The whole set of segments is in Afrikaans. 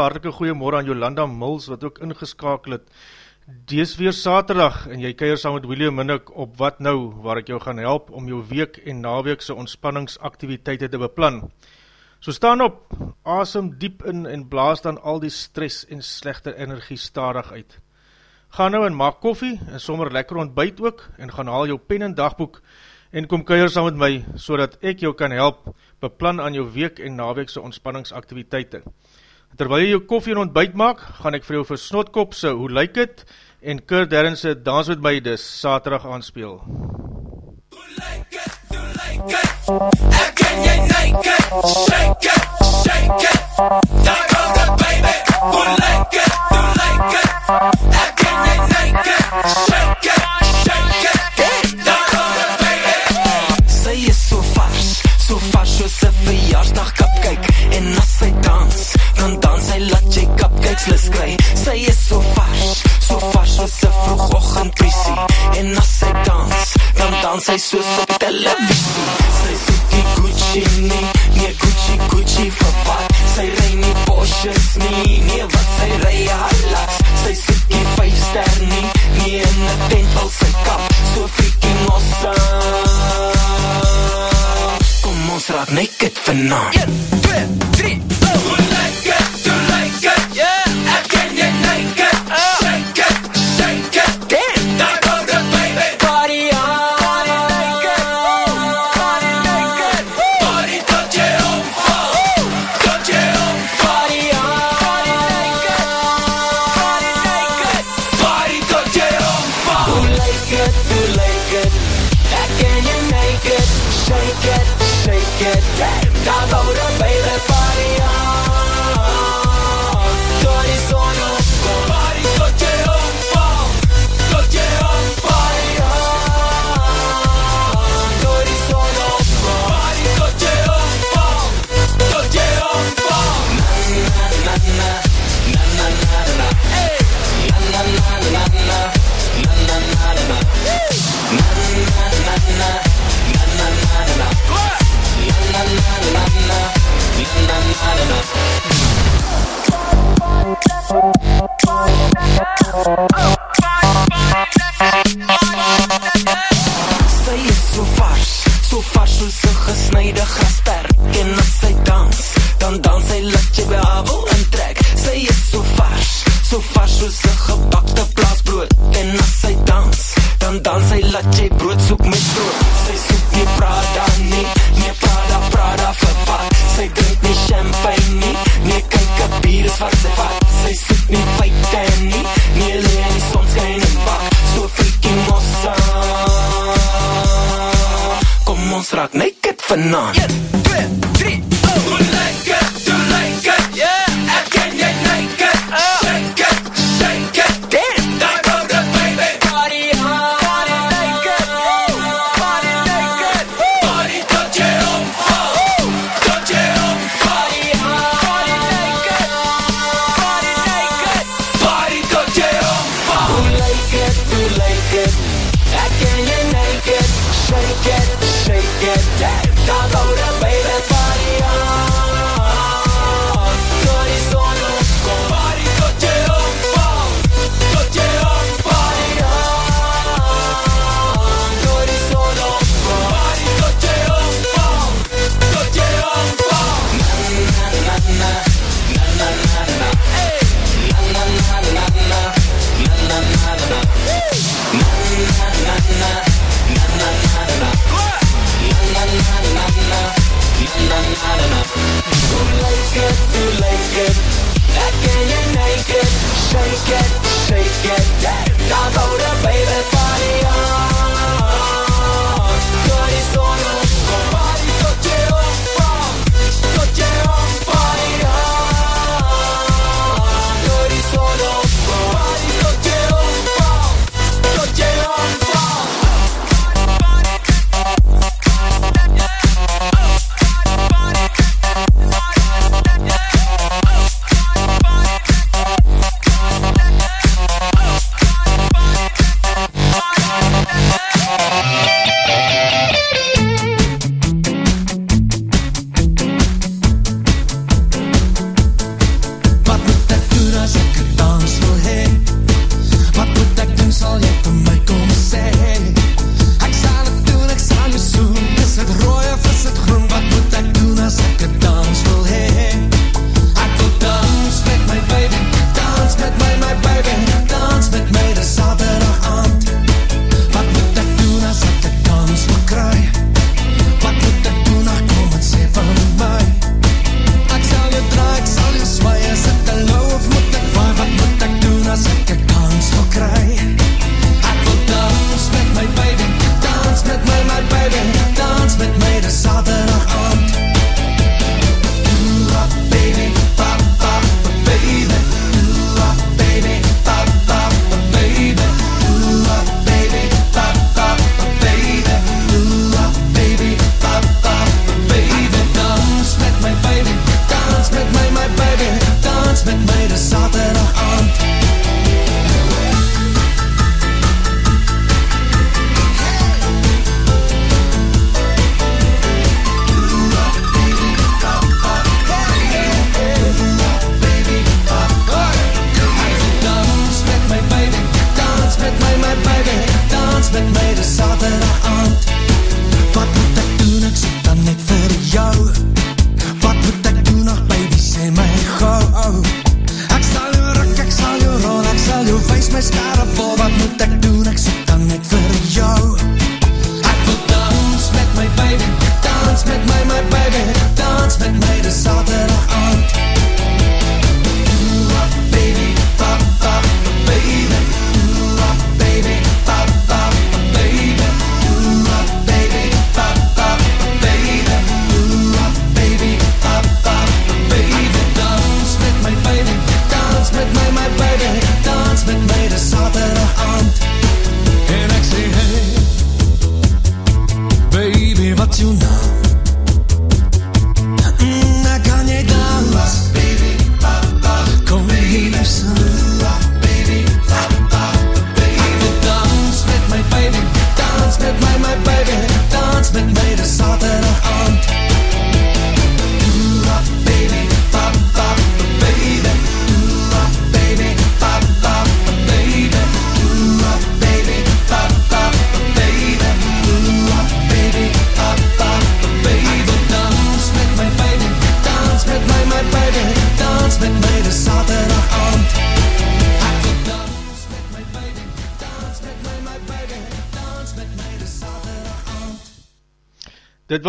hartelike goeiemorgen aan Jolanda Mills, wat ook ingeskakel het. Dees weer saterdag en jy keier saam met William Minnick op Wat Nou, waar ek jou gaan help om jou week en naweekse ontspanningsaktiviteite te beplan. So staan op, asem diep in en blaas dan al die stres en slechte energie stadig uit. Ga nou en maak koffie en sommer lekker ontbijt ook en gaan haal jou pen en dagboek en kom keier saam met my, so ek jou kan help, beplan aan jou week en naweekse ontspanningsaktiviteite. Terwyl jy jou koffie en ontbijt maak, gaan ek vir jou vir Snotkopse Hoe Like It en Kurt Derrense Dans Met My dis saterdag aanspeel. Hoe like it, hoe like it, ek ken jy like it, shake it. Oh.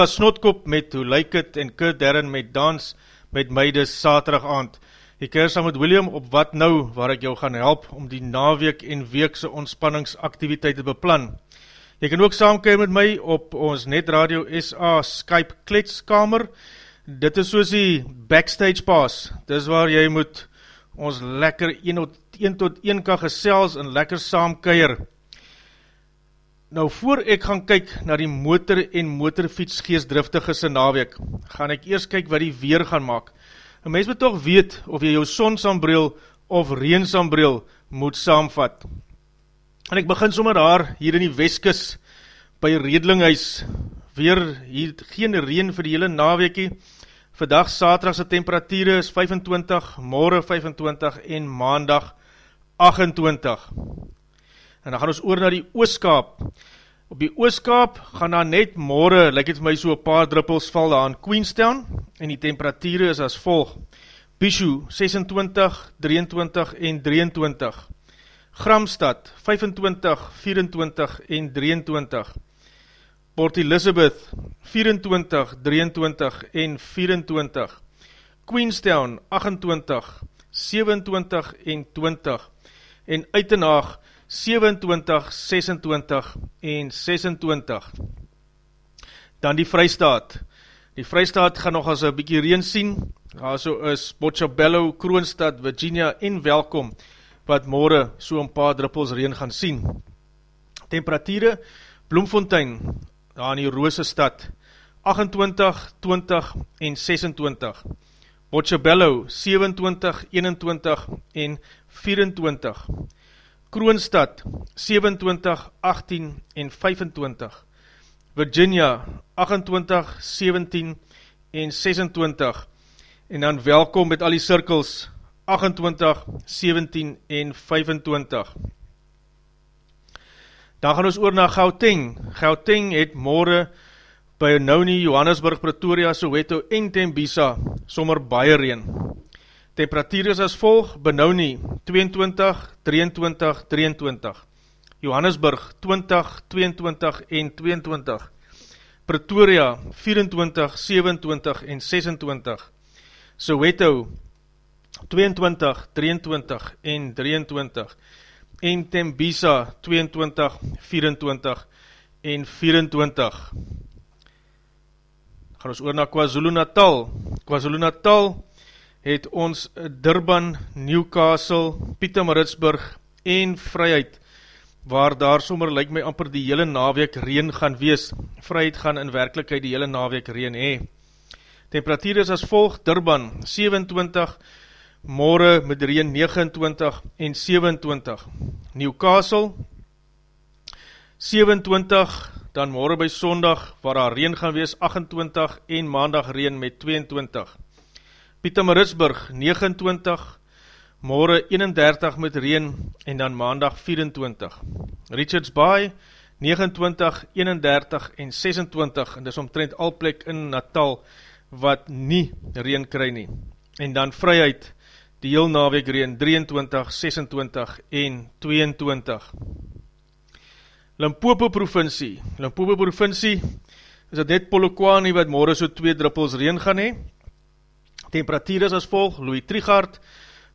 Was Snotkop met Hoe Like It en Kurt Darren met Dans met Meide Saterdag aand. Ek keer saam met William op Wat Nou waar ek jou gaan help om die naweek en weekse ontspanningsaktiviteit te beplan. Jy kan ook saamkeer met my op ons Net Radio SA Skype kletskamer. Dit is soos die backstage pass. Dis waar jy moet ons lekker 1 tot 1 tot 1 kan gesels en lekker saamkeier. Nou voor ek gaan kyk na die motor en motorfiets geestdriftige se naweek, gaan ek eers kyk wat die weer gaan maak. Een mens moet toch weet of jy jou sonsambreel of reensambreel moet saamvat. En ek begin sommer daar, hier in die Weskus, by Redlinghuis, weer hier geen reen vir die hele naweekie, vandag sateragse temperatuur is 25, morgen 25 en maandag 28. En dan gaan ons oor na die ooskaap. Op die ooskaap gaan daar net morgen, lyk het my so paar druppels val daar in Queenstown, en die temperatuur is as volg. Bishu 26, 23 en 23. Gramstad 25, 24 en 23. Port Elizabeth 24, 23 en 24. Queenstown 28, 27 en 20. En Uitenhaag 27, 26 en 26. Dan die Vrystaat. Die Vrystaat gaan nog as een bykie reen sien. Daar so is Bochabello, Kroonstad, Virginia en Welkom wat morgen so een paar druppels reen gaan sien. Temperatuur, Bloemfontein, daar in die Roose stad, 28, 20 en 26. Bochabello, 27, 21 en 24. Kroonstad, 27, 18 en 25. Virginia, 28, 17 en 26. En dan welkom met al die cirkels, 28, 17 en 25. Dan gaan ons oor na Gauteng. Gauteng het morgen by Nouni, Johannesburg, Pretoria, Soweto en Tembisa sommer baie reen. Temperatuur is as volg, Benouni 22, 23, 23. Johannesburg 20, 22 en 22. Pretoria 24, 27 en 26. Soweto 22, 23 en 23 en Tembisa 22, 24 en 24 gaan ons oor na KwaZulu Natal KwaZulu Natal het ons Durban, Newcastle, Pietermaritzburg en Vryheid waar daar sommer lyk my amper die hele naweek reen gaan wees Vryheid gaan in werkelijkheid die hele naweek reen hee temperatuur is as volg Durban 27 morgen met reen 29 en 27. Newcastle, 27, dan morgen by sondag, waar daar reen gaan wees, 28 en maandag reen met 22. Pieter Marisburg, 29, morgen 31 met reen en dan maandag 24. Richards Bay, 29, 31 en 26, en dis omtrent al plek in Natal, wat nie reen kry nie. En dan vryheid, die heel naweek reen 23, 26 en 22. Limpopo provincie, Limpopo provincie is het net Polokwane wat morgen so 2 druppels reen gaan hee. Temperatuur is as volg, Louis Trigard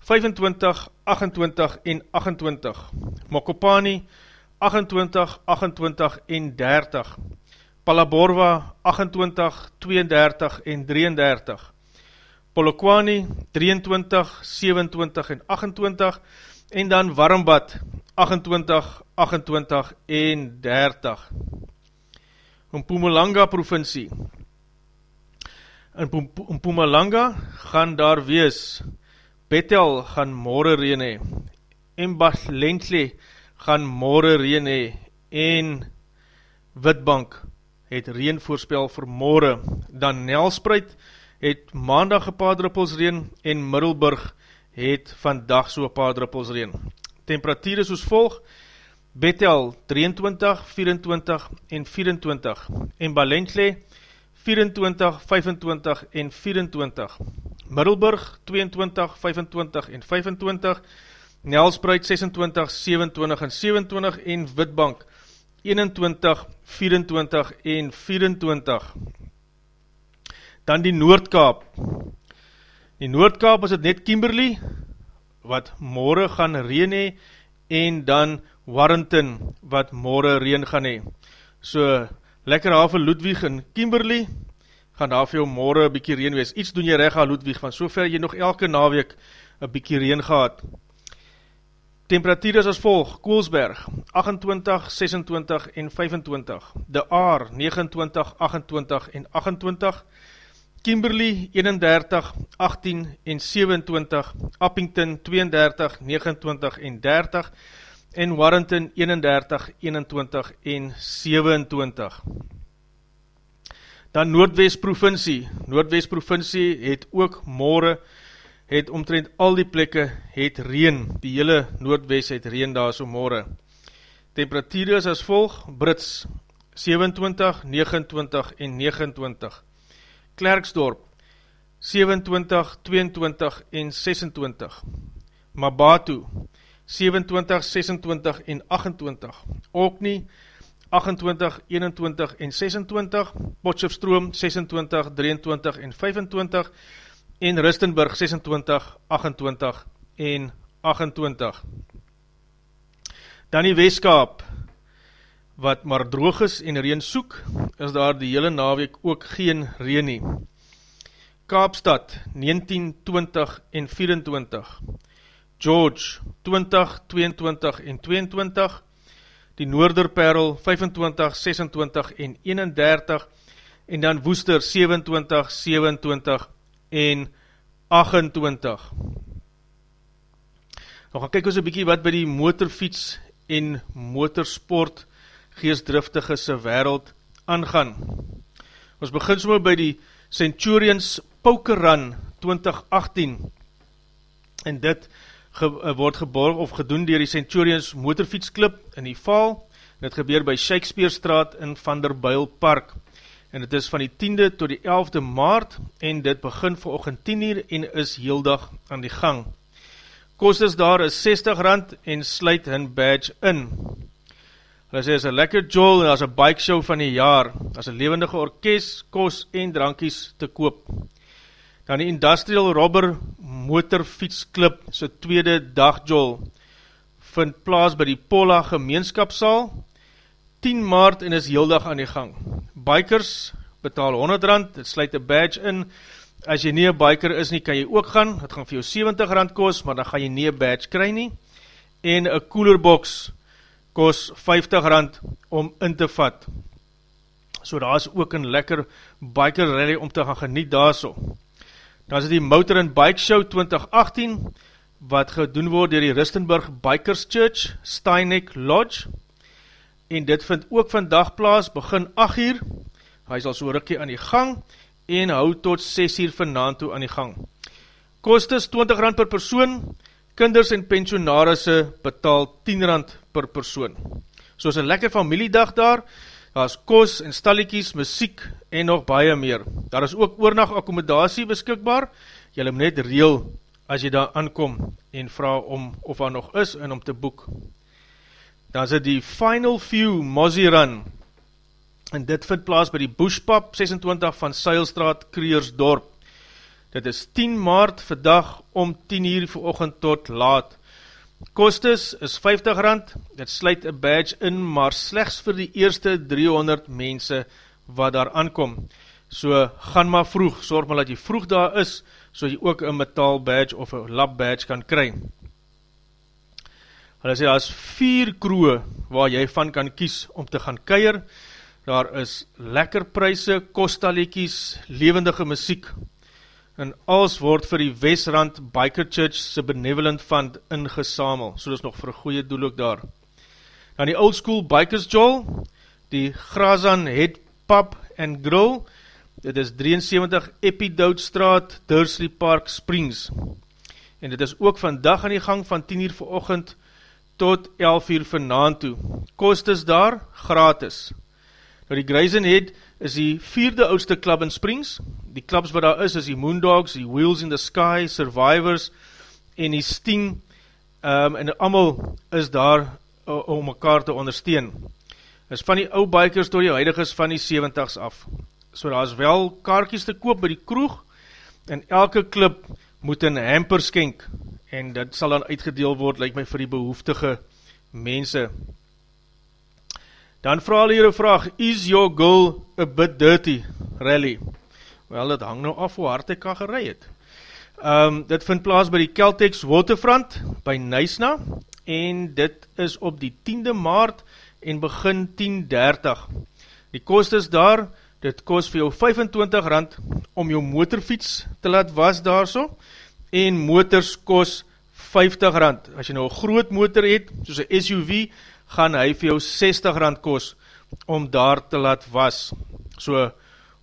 25, 28 en 28. Mokopani 28, 28 en 30. Palaborwa 28, 32 en 33. Polokwane 23, 27 en 28 en dan Warmbad 28, 28 en 30. In Pumalanga provincie in Pumalanga gaan daar wees. Bethel gaan morgen reen hee en Baslentle gaan morgen reen hee en Witbank het reen voorspel vir morgen dan Nelspreid het maandag een paar druppels reen en Middelburg het vandag so een paar druppels reen. Temperatuur is soos volg, Bethel 23, 24 en 24 en Balentle 24, 25 en 24. Middelburg 22, 25 en 25, Nelspreid 26, 27 en 27 en Witbank 21, 24 en 24 dan die Noordkaap. Die Noordkaap is het net Kimberley, wat morgen gaan reen hee, en dan Warrington, wat morgen reen gaan hee. So, lekker haven Ludwig in Kimberley, gaan daar vir jou morgen bykie reen wees. Iets doen jy reg aan Ludwig, van sover jy nog elke naweek een bykie reen gehad. Temperatuur is as volg, Koolsberg, 28, 26 en 25, De Aar, 29, 28 en 28, Kimberley, 31, 18 en 27, Uppington, 32, 29 en 30, en Warrington, 31, 21 en 27. Dan Noordwest provincie, Noordwest provincie het ook morgen het omtrent al die plekke het reen, die hele Noordwest het reen daar so morgen. Temperatuur is as volg, Brits, 27, 29 en 29. Klerksdorp, 27, 22 en 26. Mabatu, 27, 26 en 28. Okni, 28, 21 en 26. Potchefstroom, 26, 23 en 25 en Rustenburg 26, 28 en 28. Dan die Weeskaap, wat maar droog is en reen soek, is daar die hele naweek ook geen reen nie. Kaapstad 19, 20 en 24. George 20, 22 en 22. Die Noorderperl 25, 26 en 31. En dan Woester 27, 27 en 28. Nou gaan kyk ons een bykie wat by die motorfiets en motorsport geestdriftige se wereld aangaan. Ons begin sommer by die Centurions Poker Run 2018 en dit ge, uh, word geborg of gedoen dier die Centurions Motorfietsclub in die Val dit gebeur by Shakespeare straat in Vanderbuil Park en het is van die 10de tot die 11de maart en dit begin vir oogend 10 uur en is heel dag aan die gang. Kost is daar is 60 rand en sluit hun badge in. Hulle sê, is een lekker jol en as een bike show van die jaar, as een levendige orkest, kost en drankies te koop. Dan die Industrial Robber Motorfietsclub sy tweede dag jol vind plaas by die Pola gemeenskapsaal 10 maart en is heel aan die gang. Bikers betaal 100 rand, dit sluit een badge in, as jy nie een biker is nie, kan jy ook gaan, het gaan vir jou 70 rand kost, maar dan gaan jy nie een badge kry nie, en een coolerbox kost 50 rand om in te vat. So daar is ook een lekker biker rally om te gaan geniet daar so. Dan is die Motor and Bike Show 2018, wat gedoen word dier die Ristenburg Bikers Church, Steinek Lodge, en dit vind ook vandag plaas, begin 8 uur, hy sal so rikkie aan die gang, en hou tot 6 uur vanavond toe aan die gang. Kost is 20 rand per persoon, kinders en pensionarisse betaal 10 rand per persoon. So is een lekker familiedag daar, daar is kos en stalliekies, muziek en nog baie meer. Daar is ook oornag akkomodatie beskikbaar, jylle moet net reel as jy daar aankom en vraag om of daar nog is en om te boek dan is dit die Final Few Mozzie Run, en dit vind plaas by die Bushpap 26 van Seilstraat, Kreersdorp. Dit is 10 maart vandag om 10 uur vir tot laat. Kostes is 50 rand, dit sluit een badge in, maar slechts vir die eerste 300 mense wat daar aankom. So gaan maar vroeg, sorg maar dat jy vroeg daar is, so jy ook een metaal badge of een lab badge kan kry. Hulle sê, daar is vier kroe waar jy van kan kies om te gaan keier. Daar is lekker prijse, kostaliekies, levendige muziek. En alles word vir die Westrand Biker Church se Benevolent Fund ingesamel. So dis nog vir goeie doel ook daar. Dan die Old School Bikers Joel, die Grazan Head Pub and Grill. Dit is 73 Epidout Straat, Dursley Park Springs. En dit is ook vandag aan die gang van 10 uur vir ochend, tot 11 uur vanavond toe. Kost is daar gratis. Nou die Grayson Head is die vierde oudste club in Springs. Die clubs wat daar is, is die Moondogs, die Wheels in the Sky, Survivors en die Sting. Um, en allemaal is daar uh, om mekaar te ondersteun. Is van die ou bikers door die huidiges van die 70s af. So daar is wel kaartjes te koop by die kroeg en elke club moet een hamper skenk en dit sal dan uitgedeel word, lyk my vir die behoeftige mense. Dan vraag hier een vraag, is your goal a bit dirty, rally? Wel, dit hang nou af hoe hard ek kan gerei het. Um, dit vind plaas by die Celtics Waterfront, by Nysna, en dit is op die 10de maart en begin 10.30. Die kost is daar, dit kost vir jou 25 rand om jou motorfiets te laat was daar so, en motors kost 50 rand. As jy nou een groot motor het, soos een SUV, gaan hy vir jou 60 rand kos om daar te laat was. So,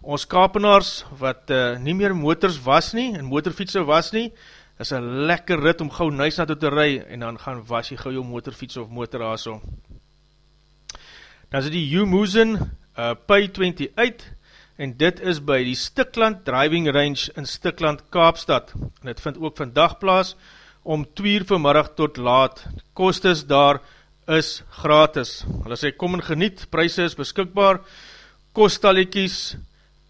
ons kapenaars wat uh, nie meer motors was nie, en motorfietse was nie, is een lekker rit om gauw nuis na toe te ry, en dan gaan was jy gauw jou motorfiets of motor aso. Dan is die U-Moosen uh, Pi 28, en dit is by die Stikland Driving Range in Stikland Kaapstad, en dit vind ook vandag plaas, om 2 uur vanmiddag tot laat, kost is daar is gratis. Hulle sê, kom en geniet, prijse is beskikbaar, kostaliekies,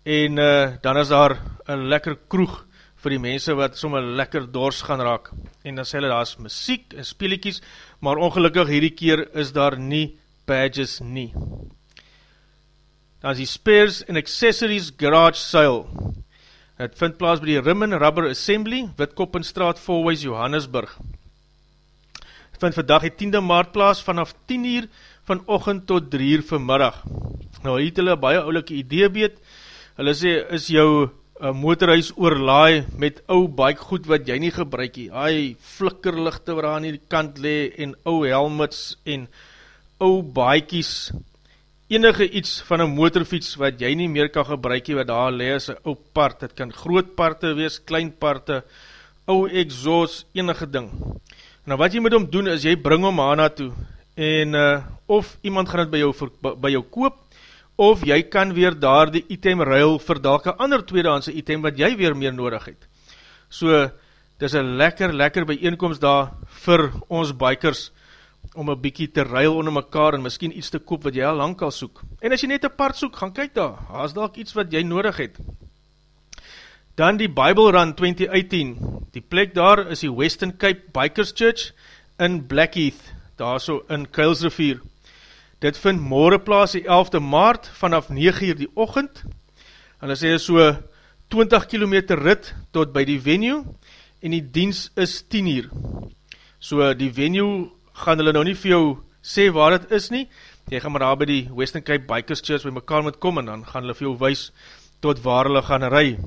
en uh, dan is daar een lekker kroeg vir die mense wat somme lekker dors gaan raak. En dan sê hulle, daar is muziek en speeliekies, maar ongelukkig hierdie keer is daar nie badges nie. Dan is die Spares and Accessories Garage Sale. Het vind plaas by die Rimmen Rubber Assembly, Witkoppenstraat, Volweis, Johannesburg vind vandag die 10de maart plaas vanaf 10 uur van ochend tot 3 uur vanmiddag. Nou het hulle baie oulike idee beet, hulle sê is jou uh, motorhuis oorlaai met ou bike goed wat jy nie gebruik nie, ai flikkerlichte waar aan die kant le en ou helmets en ou bikekies, enige iets van een motorfiets wat jy nie meer kan gebruik nie, wat daar le is een ou part, het kan groot parte wees, klein parte, ou exhaust, enige ding. Nou wat jy moet om doen is jy bring hom aan toe en uh, of iemand gaan het by jou, by jou koop of jy kan weer daar die item ruil vir dalke ander tweedehandse item wat jy weer meer nodig het. So, dit is een lekker, lekker bijeenkomst daar vir ons bikers om een bykie te ruil onder mekaar en miskien iets te koop wat jy al lang al soek. En as jy net een part soek, gaan kyk daar, is dalk iets wat jy nodig het. Dan die Bible Run 2018, die plek daar is die Western Cape Bikers Church in Blackheath, daar so in Kuilsrivier. Dit vind morgen plaas die 11de maart vanaf 9 uur die ochend, en sê hy so 20 km rit tot by die venue, en die diens is 10 uur. So die venue gaan hulle nou nie vir jou sê waar het is nie, jy gaan maar daar by die Western Cape Bikers Church by mekaar moet kom, en dan gaan hulle vir jou wees tot waar hulle gaan rij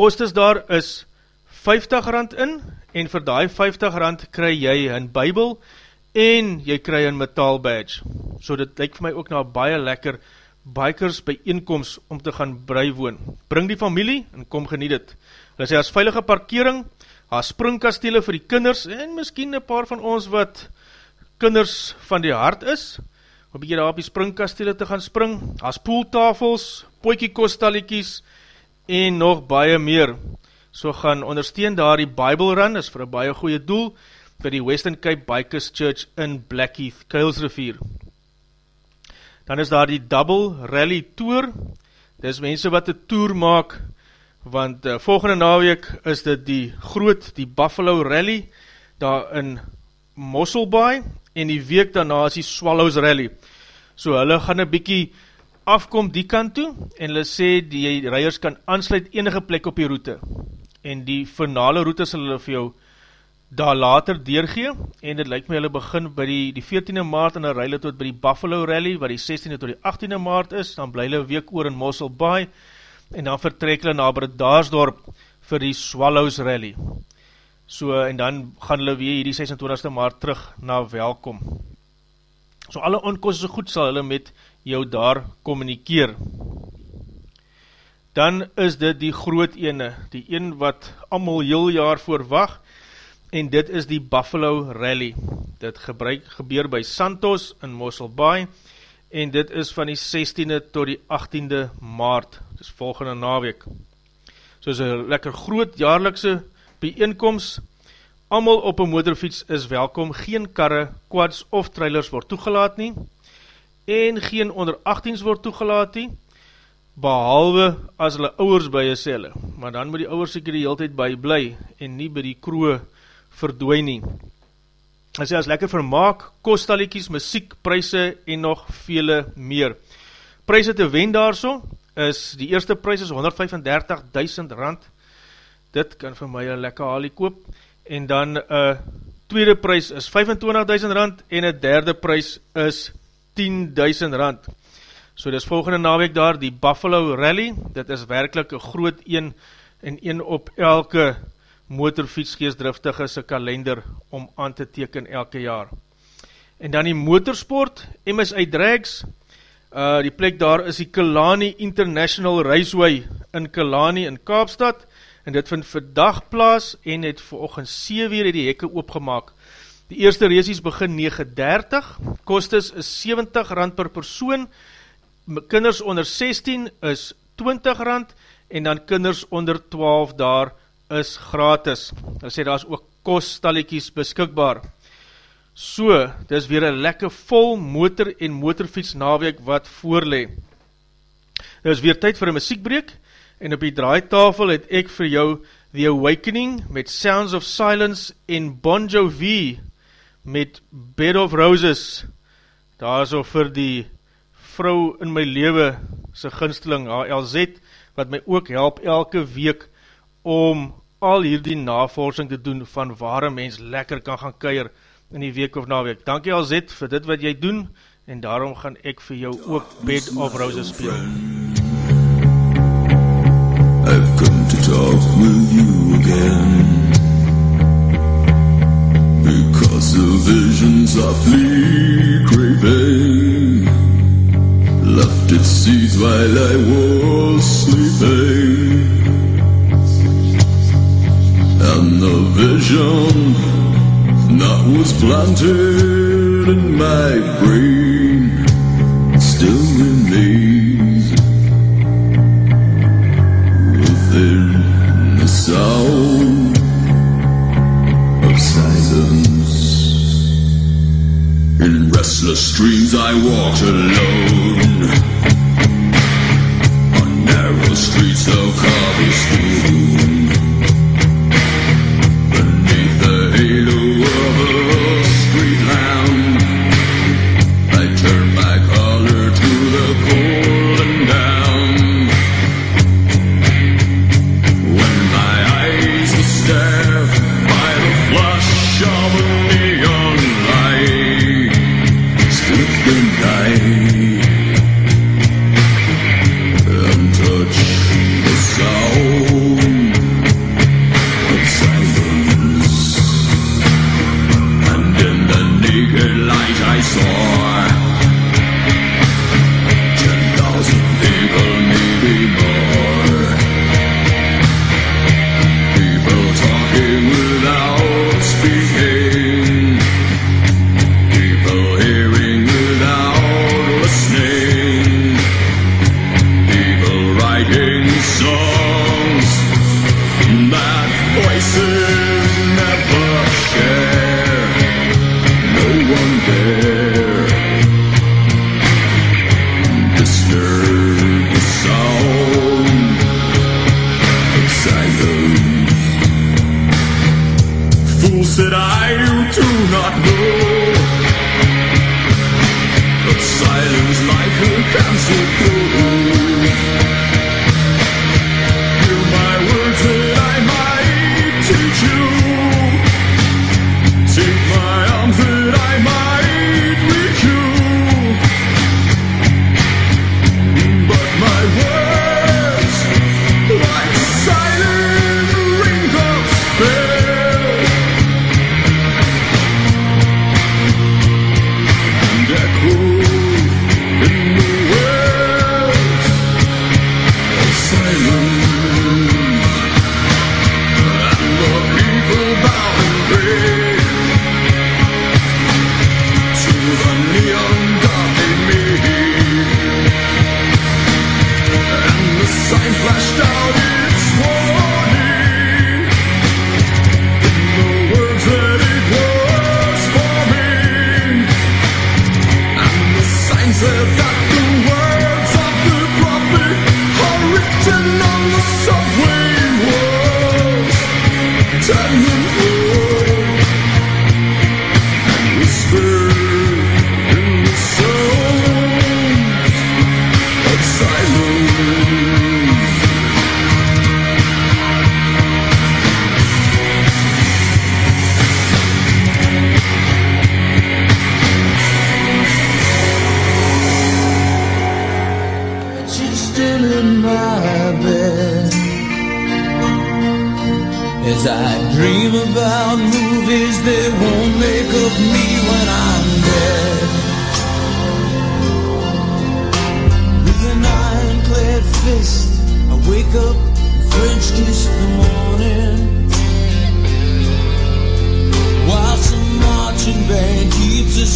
kostes daar is 50 rand in, en vir die 50 rand kry jy een bybel, en jy kry een metaal badge. So dit lyk vir my ook na baie lekker bikers by eenkomst om te gaan brei woon. Bring die familie en kom geniet het. Hulle sê as veilige parkering, as springkastele vir die kinders, en miskien een paar van ons wat kinders van die hart is, om bykie daar op die springkastele te gaan spring, as poeltafels, poikiekostaliekies, nog baie meer. So gaan ondersteun daar die Bible Run, is vir een baie goeie doel, by die Western Cape Bikers Church in Blackheath, Kuilsrivier. Dan is daar die Double Rally Tour, dit is mense wat die tour maak, want uh, volgende naweek is dit die groot, die Buffalo Rally, daar in Mosselbaai, en die week daarna is die Swallows Rally. So hulle gaan een bykie afkom die kant toe en hulle sê die rijders kan aansluit enige plek op die route en die finale route sal hulle vir jou daar later deurgee en dit lyk my hulle begin by die, die 14e maart en hulle rij tot by die Buffalo Rally wat die 16e tot die 18e maart is, dan bly hulle week oor in Mossel Bay en dan vertrek hulle na Bredaarsdorp vir die Swallows Rally. So en dan gaan hulle weer die 26e maart terug na welkom. So alle onkost so goed sal hulle met jou daar communikeer. Dan is dit die groot ene, die een wat allemaal heel jaar voorwag, en dit is die Buffalo Rally. Dit gebruik, gebeur by Santos in Mossel Bay, en dit is van die 16e tot die 18e maart, dit is volgende naweek. So is een lekker groot jaarlikse bijeenkomst, Amal op een motorfiets is welkom, geen karre, quads of trailers word toegelaat nie, en geen onder 18s word toegelaat nie, behalwe as hulle ouwers by sê hulle, maar dan moet die ouwers seker die hele tijd by bly, en nie by die kroe verdwijn nie. Hy sê, as lekker vermaak, kostaliekies, muziek, prijse en nog vele meer. Prijse te wen daar so, is, die eerste prijs is 135.000 rand, dit kan vir my een lekker halie koop, en dan uh, tweede prijs is 25.000 rand, en een derde prijs is 10.000 rand. So dis volgende naweek daar, die Buffalo Rally, dit is werkelijk een groot een, en een op elke motorfietsgeestdriftige se kalender om aan te teken elke jaar. En dan die motorsport, MSI Drags, uh, die plek daar is die Kalani International Raceway in Kalani in Kaapstad, en dit vind vandag plaas en het verochtend 7 uur die hekke oopgemaak. Die eerste races begin 9.30, kostes is 70 rand per persoon, kinders onder 16 is 20 rand, en dan kinders onder 12 daar is gratis. Hulle sê daar is ook kostalletjies beskikbaar. So, dit is weer een lekker vol motor en motorfiets naweek wat voorlee. Dit is weer tyd vir een muziekbreek en op die draaitafel het ek vir jou The Awakening met Sounds of Silence en Bon Jovi met Bed of Roses. Daar is vir die vrou in my lewe sy ginsteling HLZ wat my ook help elke week om al hierdie navorsing te doen van waar een mens lekker kan gaan keir in die week of na week. Dankie Alzet vir dit wat jy doen en daarom gaan ek vir jou ook Bed of Roses speel. I've come to talk with you again Because the vision softly creeping Left its seeds while I was sleeping. And the vision that was planted in my brain still remains In restless dreams I walked alone on narrow streets of cobblestone.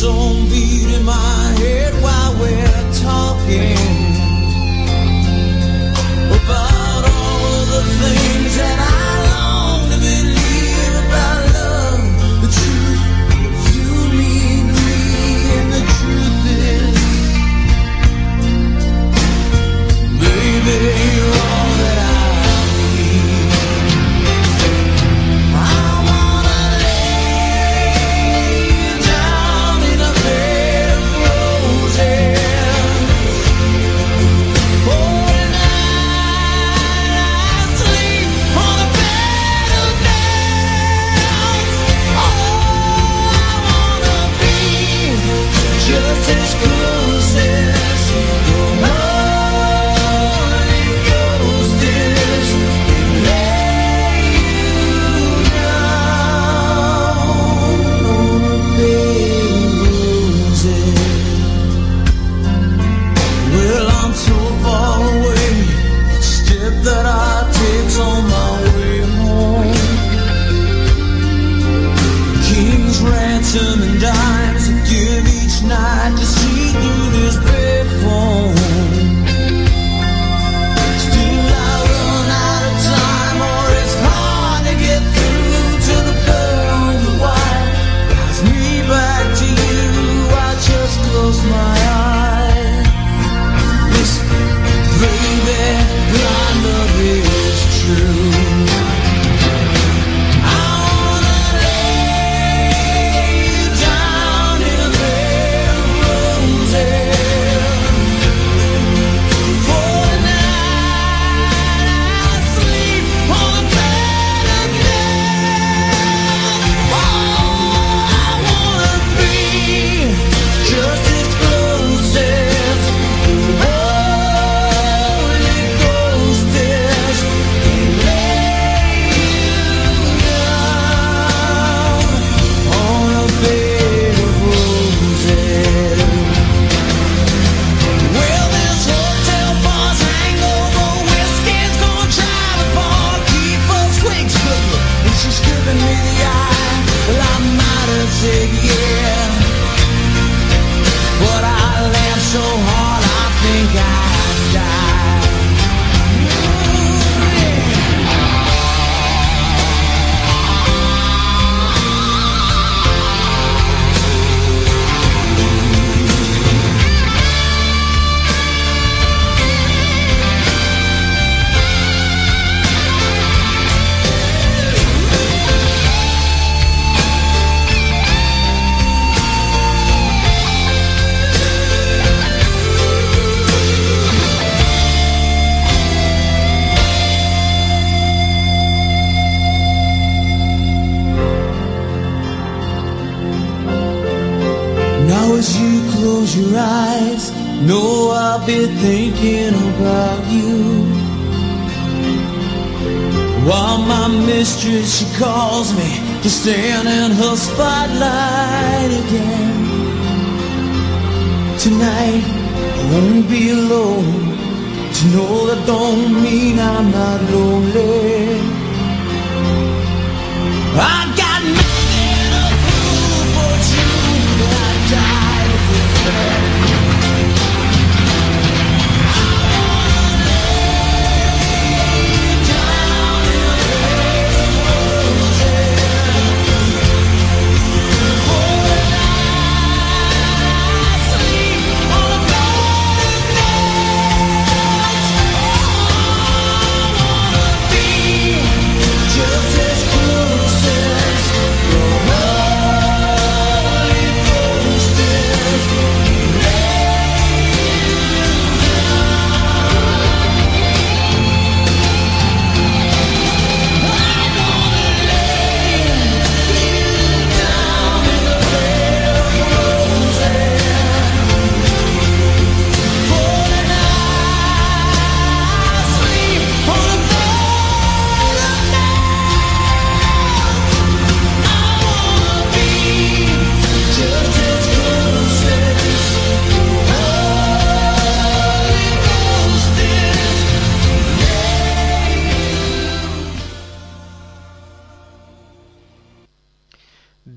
Own beat in my head while we're talking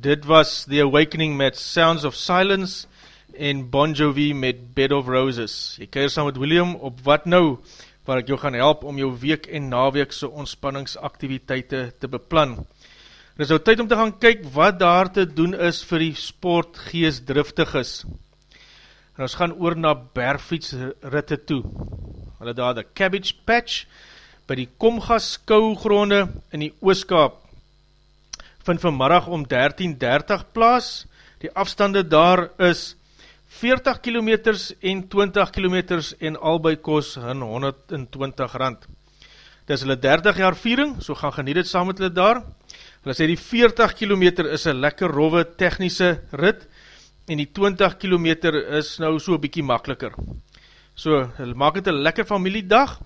dit was The Awakening met Sounds of Silence en Bon Jovi met Bed of Roses. Jy keir saam met William op Wat Nou, waar ek jou gaan help om jou week en naweekse ontspanningsaktiviteite te beplan. Het is nou tyd om te gaan kyk wat daar te doen is vir die sportgeestdriftig is. En ons gaan oor na bergfietsritte toe. Hulle daar de Cabbage Patch by die Komgas skougronde in die Ooskaap vind vanmiddag om 13.30 plaas. Die afstande daar is 40 km en 20 km en albei kos hun 120 rand. Dit is hulle 30 jaar viering, so gaan geniet het saam met hulle daar. Hulle sê die 40 km is een lekker rove technische rit en die 20 km is nou so bykie makkeliker. So, hulle maak het een lekker familiedag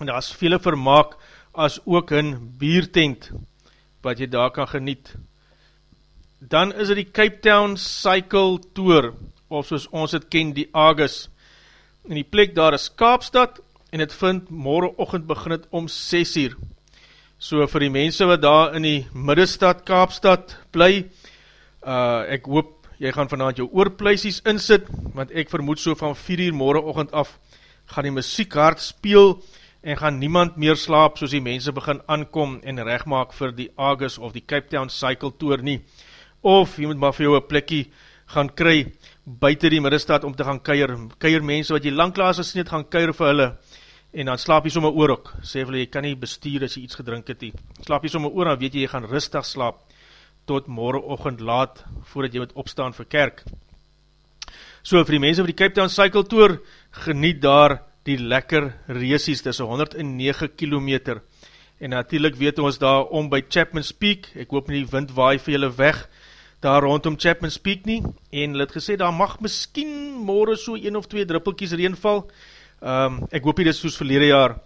en daar is vele vermaak as ook hun biertent wat jy daar kan geniet. Dan is het die Cape Town Cycle Tour, of soos ons het ken, die Agus. En die plek daar is Kaapstad, en het vind morgenochtend begin het om 6 uur. So vir die mense wat daar in die middestad Kaapstad bly, uh, ek hoop jy gaan vanavond jou oorpleisies insit, want ek vermoed so van 4 uur morgenochtend af, gaan die muziek hard speel, en gaan niemand meer slaap soos die mense begin aankom en rechtmaak vir die August of die Cape Town Cycle Tour nie. Of jy moet maar vir jou een plekkie gaan kry buiten die middestad om te gaan keir. Keir mense wat jy langklaas as nie gaan keir vir hulle en dan slaap jy sommer oor ook. Sê vir jy kan nie bestuur as jy iets gedrink het nie. Slaap jy sommer oor dan weet jy jy gaan rustig slaap tot morgenochtend laat voordat jy moet opstaan vir kerk. So vir die mense wat die Cape Town Cycle Tour geniet daar die lekker reesies, dit is 109 kilometer, en natuurlijk weet ons daar om by Chapman's Peak, ek hoop nie die wind waai vir julle weg, daar rondom Chapman's Peak nie, en hulle het gesê, daar mag miskien morgen so een of twee druppelkies reenval, um, ek hoop nie dit soos verlede jaar,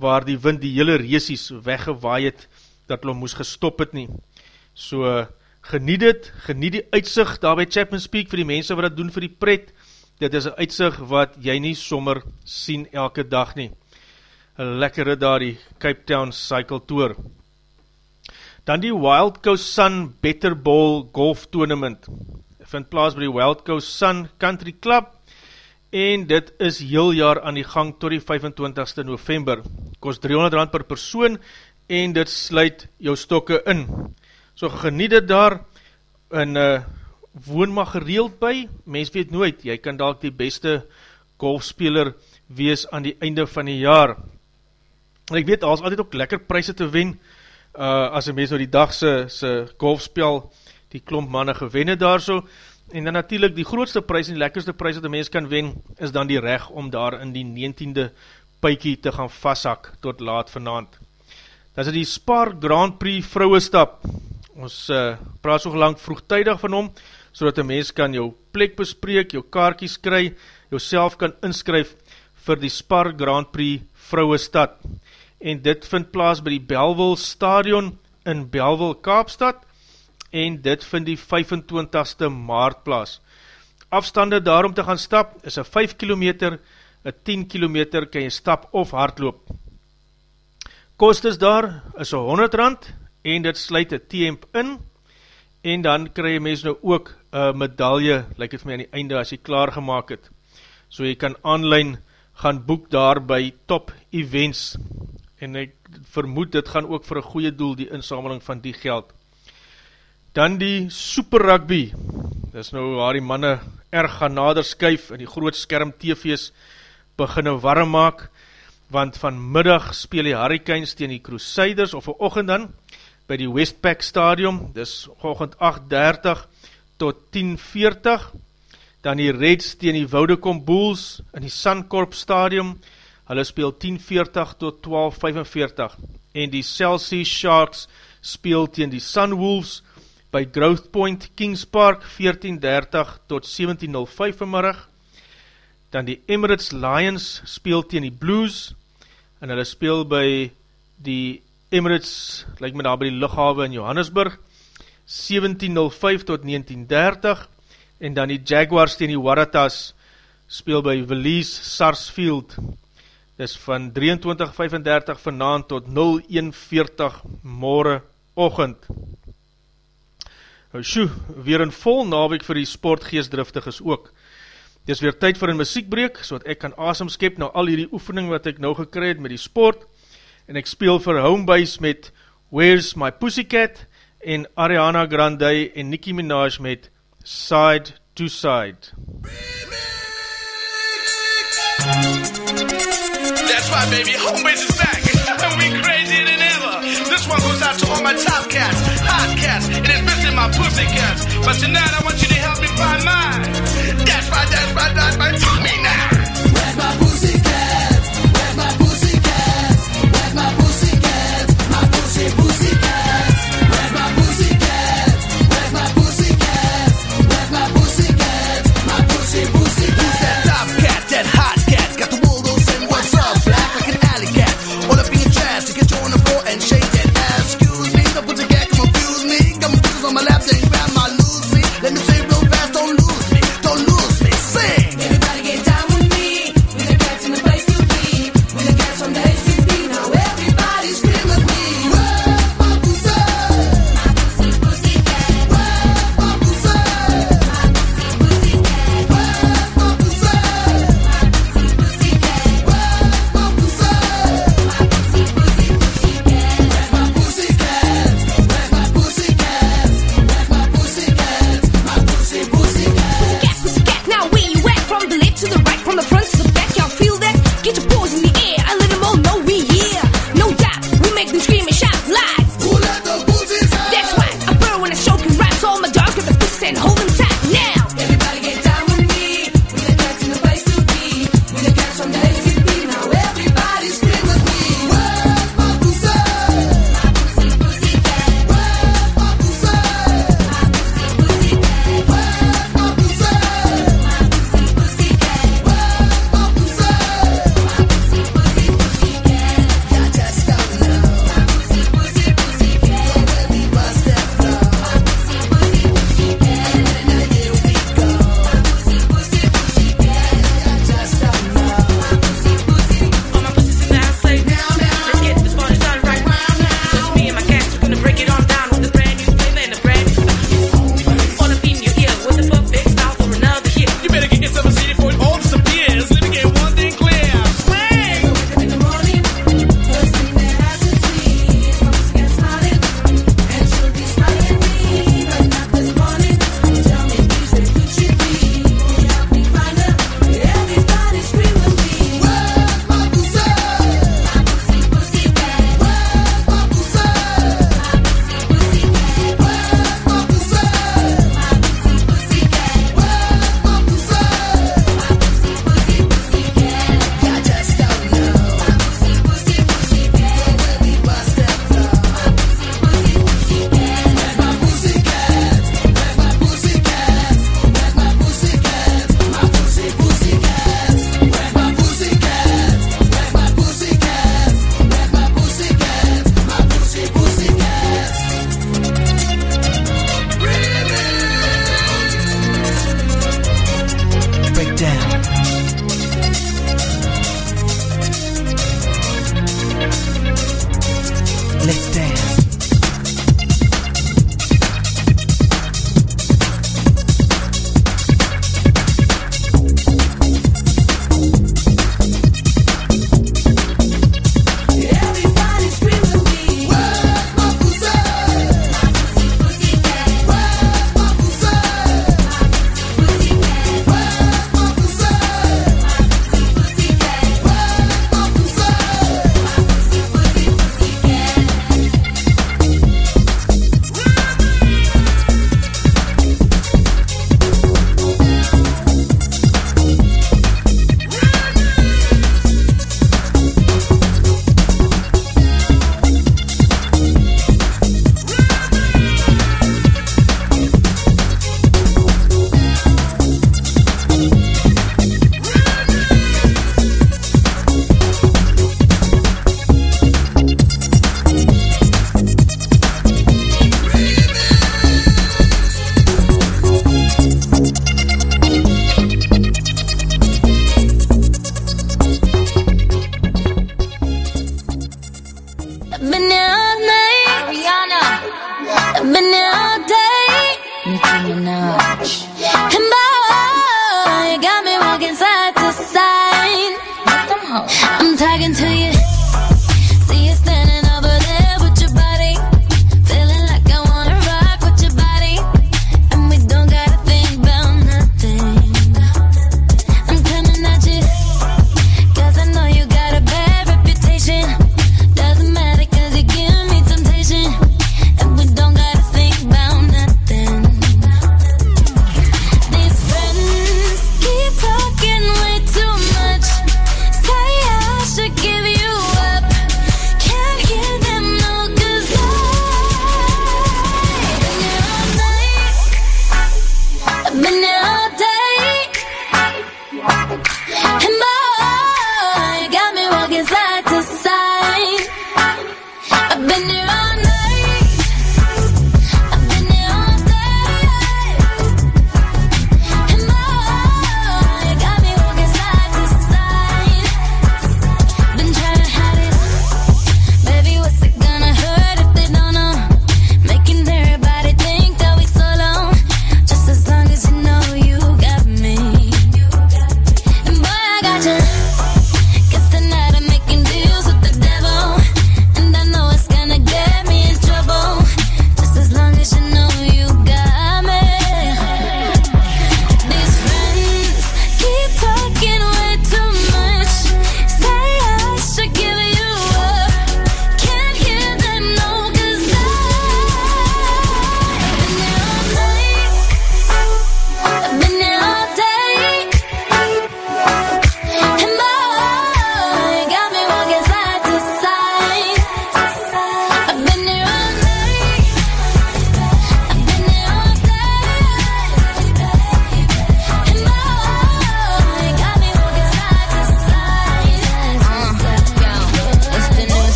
waar die wind die hele reesies weggewaai het, dat hulle moes gestop het nie, so geniet het, geniet die uitzicht daar by Chapman's Peak, vir die mense wat dat doen vir die pret, dit is een uitzicht wat jy nie sommer sien elke dag nie. Een lekkere daar die Cape Town Cycle Tour. Dan die Wild Coast Sun Better Bowl Golf Tournament. Vind plaas by die Wild Coast Sun Country Club en dit is heel jaar aan die gang tot die 25ste november. Kost 300 rand per persoon en dit sluit jou stokke in. So geniet het daar in uh, woon maar gereeld by, mens weet nooit, jy kan dalk die beste golfspeler wees aan die einde van die jaar. En ek weet, al is altyd ook lekker prijse te wen, uh, as een mens nou die dagse se golfspel, die klomp manne gewenne daar so, en dan natuurlijk die grootste prijs en die lekkerste prijs wat een mens kan wen, is dan die recht om daar in die 19e pijkie te gaan vasthak tot laat vanavond. Dat is die Spar Grand Prix vrouwestap, ons uh, praat so gelang vroegtijdig van hom, so dat een mens kan jou plek bespreek, jou kaartjes kry, jou kan inskryf vir die Spar Grand Prix Vrouwe Stad. En dit vind plaas by die Belville Stadion in Belville Kaapstad en dit vind die 25ste maart plaas. Afstande daarom te gaan stap is een 5 km, een 10 km kan jy stap of hardloop. Kost is daar is 100 rand en dit sluit een TMP in en dan krij jy mens nou ook een medaille, like het my aan die einde as jy klaargemaak het. So jy kan online gaan boek daar by top events en ek vermoed dit gaan ook vir een goeie doel die insameling van die geld. Dan die super rugby, dit is nou waar die manne erg gaan nader skuif en die groot skerm tv's beginne warm maak, want vanmiddag speel die Hurricanes tegen die Crusaders of een ochend dan, by die Westpac Stadium, dis geogend 8.30 tot 10.40, dan die Reds teen die Woudekom Bulls in die Suncorp Stadium, hulle speel 10.40 tot 12.45, en die Chelsea Sharks speel teen die Sunwolves by Growth Point Kings Park 14.30 tot 17.05 vanmiddag, dan die Emirates Lions speel teen die Blues, en hulle speel by die Emirates, lyk my daar by die luchthawe in Johannesburg, 1705 tot 1930 en dan die Jaguars ten die Waratahs speel by Willies Sarsfield. Dis van 23.35 vanavond tot 01.40 morgen ochend. Nou sjoe, weer een vol nawek vir die sportgeestdriftiges ook. Dis weer tyd vir een muziekbreek, so dat ek kan asem skep na al hierdie oefening wat ek nou gekry het met die sport, en ek speel vir Homebase met Where's My Pussycat, en Ariana Grande en Nicki Minaj met Side to Side. That's baby, is back and we than ever. This one goes out to all my top cats, hot cats, and especially my pussy cats. But tonight I want you to help me find mine. That's right, that's right, that's now.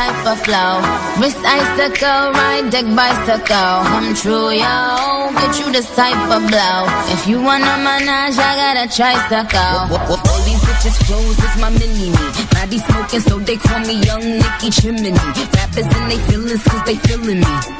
Type of flow. Wrist icicle, ride deck bicycle. Come true, yo. Get you this type of blow. If you wanna manage, I got a tricycle. All these bitches flows is my mini me. Body smoking, so they call me Young Nicky Chimney. Rappers and they feelings, cause they feeling me.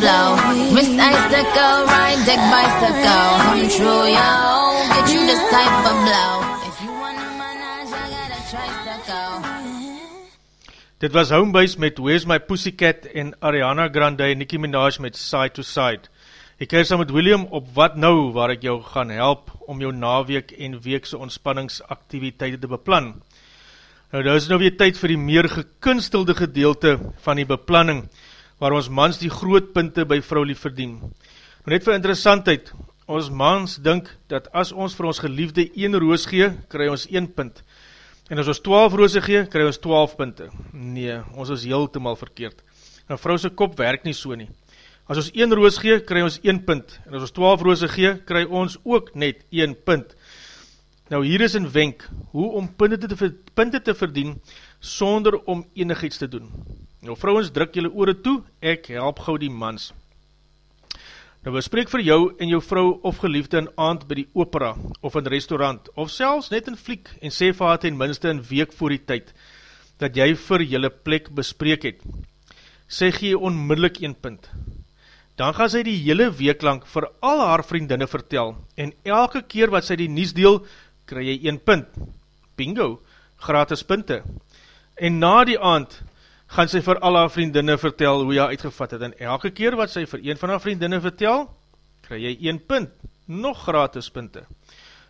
flow. Wrist icicle, ride deck bicycle. Come true, yo. Get you this type of blow. If you wanna manage, I got a tricycle. Dit was Homebase met Where's My Pussycat en Ariana Grande en Nicki Minaj met Side to Side. Ek keer saam met William op Wat Nou waar ek jou gaan help om jou naweek en weekse ontspanningsaktiviteite te beplan. Nou daar is nou weer tyd vir die meer gekunstelde gedeelte van die beplanning waar ons mans die groot punte by vrou lief verdien. Maar net vir interessantheid, ons mans dink dat as ons vir ons geliefde een roos gee, kry ons 1 punt. En as ons 12 roose gee, kry ons 12 punte. Nee, ons is heel te mal verkeerd. En vrou sy kop werk nie so nie. As ons 1 roos gee, kry ons 1 punt. En as ons 12 roose gee, kry ons ook net 1 punt. Nou hier is een wenk, hoe om punte te, punte te verdien, sonder om enig iets te doen. Nou vrouwens, druk jylle oore toe, ek help gauw die mans. Nou bespreek vir jou en jou vrou of geliefde in aand by die opera of in restaurant of selfs net in fliek en sê vir haar ten minste een week voor die tyd dat jy vir jylle plek bespreek het. Sê gee onmiddellik een punt. Dan gaan sy die hele week lang vir al haar vriendinne vertel en elke keer wat sy die nies deel, kry jy een punt. Bingo, gratis punte. En na die aand gaan sy vir al haar vriendinne vertel hoe haar uitgevat het. En elke keer wat sy vir een van haar vriendinne vertel, kry jy een punt. Nog gratis punte.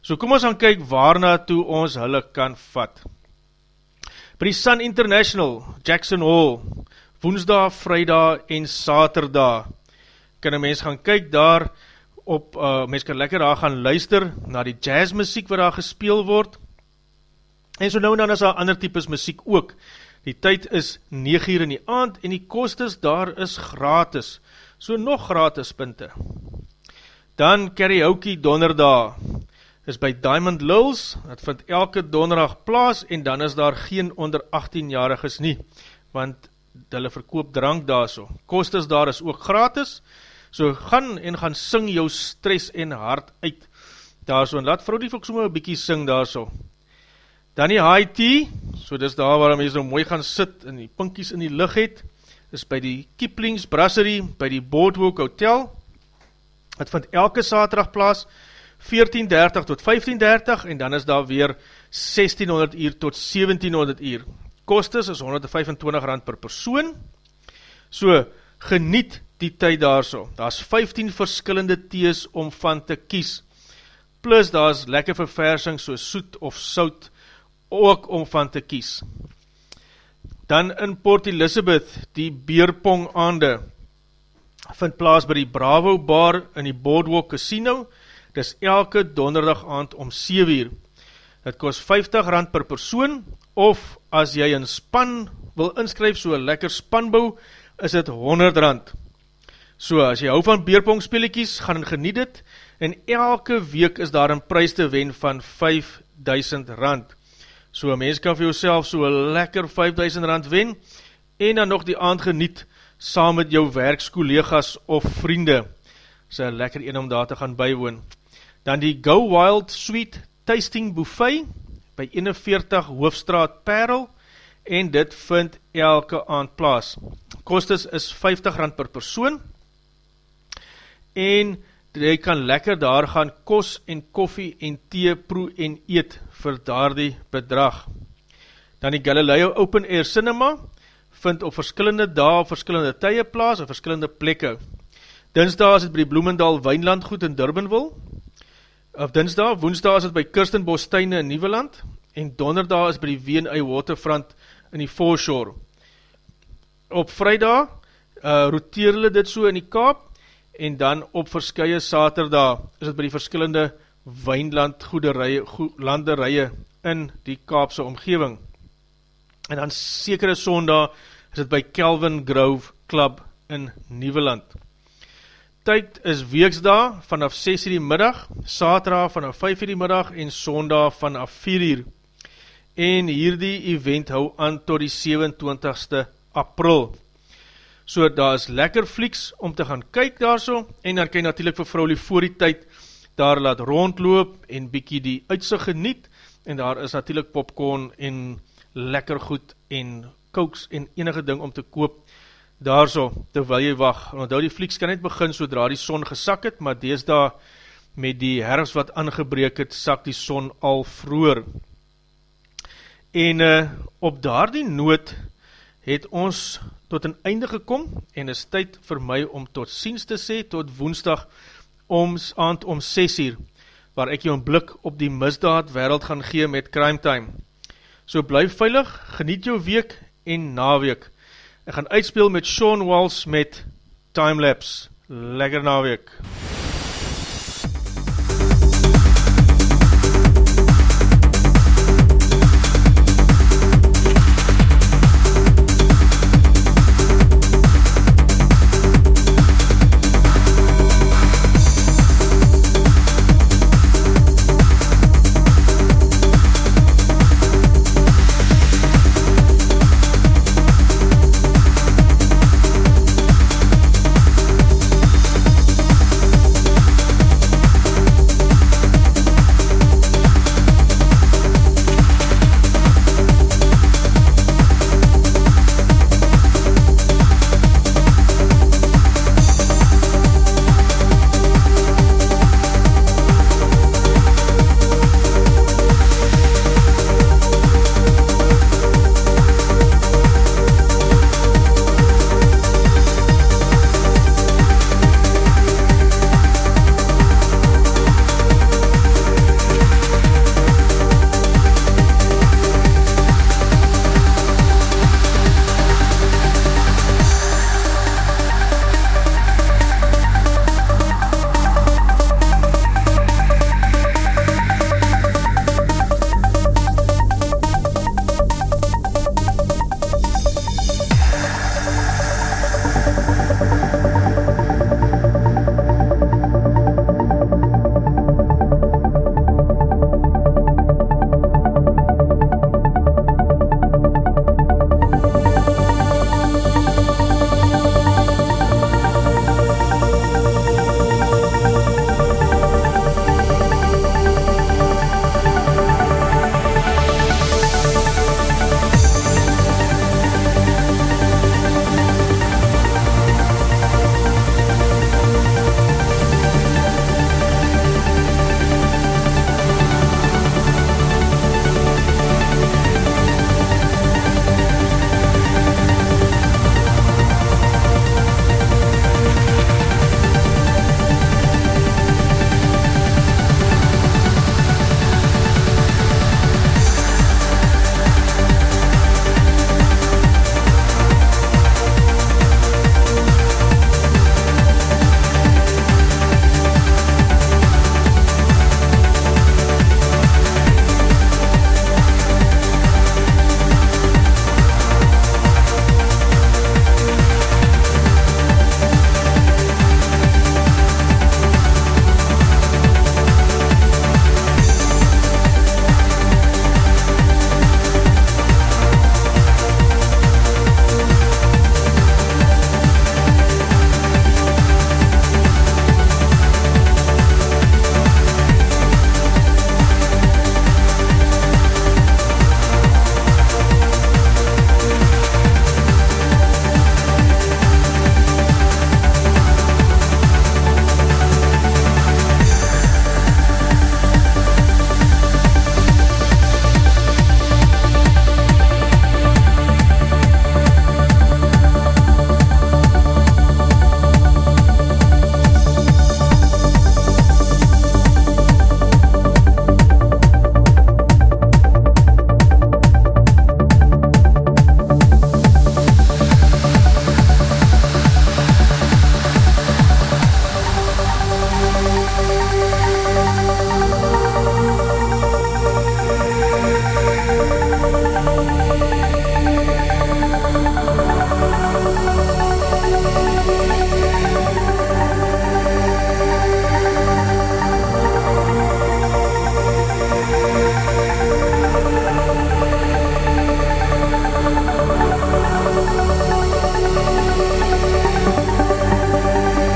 So kom ons gaan kyk waarna toe ons hulle kan vat. By die Sun International, Jackson Hall, woensdag, vrijdag en saterdag, kan een mens gaan kyk daar op, uh, mens kan lekker daar gaan luister na die jazzmusiek wat daar gespeel word, en so nou en dan is daar ander types muziek ook, die tyd is 9 uur in die aand, en die kostes daar is gratis, so nog gratis punte. Dan karaoke donderdag, is by Diamond Lulls, het vind elke donderdag plaas, en dan is daar geen onder 18-jariges nie, want hulle verkoop drank daar so. Kostes daar is ook gratis, so gaan en gaan sing jou stress en hart uit daar so, en laat vrou die volk so maar een bykie sing daar so. Dan die high tea, so dis daar waar mens nou mooi gaan sit en die pinkies in die licht het, is by die Kiplings Brasserie, by die Boardwalk Hotel, het vind elke saterdag plaas, 14.30 tot 15.30 en dan is daar weer 1600 uur tot 1700 uur. Kostes is 125 rand per persoon. So, geniet die tyd daar so. Daar is 15 verskillende thees om van te kies. Plus daar is lekker verversing so soet of sout ook om van te kies. Dan in Port Elizabeth, die Beerpong aande, vind plaas by die Bravo Bar in die Boardwalk Casino, dis elke donderdag aand om 7 uur. Het kost 50 rand per persoon, of as jy een span wil inskryf, so een lekker spanbou, is het 100 rand. So, as jy hou van beerpong speeliekies, gaan en geniet het, en elke week is daar een prijs te wen van 5000 rand. So, mens kan vir jouself so lekker 5000 rand wen, en dan nog die aand geniet, saam met jou werkskollegas of vriende. So, lekker een om daar te gaan bywoon. Dan die Go Wild Sweet Tasting Buffet, by 41 Hoofstraat Perl, en dit vind elke aand plaas. Kostes is 50 rand per persoon, en jy kan lekker daar gaan kos en koffie en thee proe en eet vir daar die bedrag. Dan die Galileo Open Air Cinema vind op verskillende dae op verskillende tye plaas op verskillende plekke. Dinsdag is het by die Bloemendal Wijnlandgoed in Durbanville, of dinsdag, woensdag is het by Kirstenbostuine in Nieuweland, en donderdag is by die W&I Waterfront in die Foreshore. Op vrijdag uh, roteer hulle dit so in die Kaap, en dan op verskye saterdag is het by die verskillende wijnlandgoederije, landerije in die Kaapse omgeving. En dan sekere sondag is het by Kelvin Grove Club in Nieuweland. Tyd is weeksda vanaf 6 uur die middag, saterdag vanaf 5 uur die middag en sondag vanaf 4 uur. En hierdie event hou aan tot die 27ste april. So daar is lekker flieks om te gaan kyk daar so, en dan kan jy natuurlijk vir vrouwlie voor die tyd daar laat rondloop en bykie die uitsig geniet, en daar is natuurlijk popcorn en lekker goed en kooks en enige ding om te koop daar so, terwyl jy wacht. Want die flieks kan net begin sodra die son gesak het, maar dees daar met die herfst wat aangebreek het, sak die son al vroer. En uh, op daar die noot het ons tot een einde gekom en is tyd vir my om tot ziens te sê tot woensdag om, aand om 6 uur waar ek jou een blik op die misdaad wereld gaan gee met Crime Time. So bly veilig, geniet jou week en naweek. Ek gaan uitspeel met Sean Walsh met Timelapse. Lekker naweek.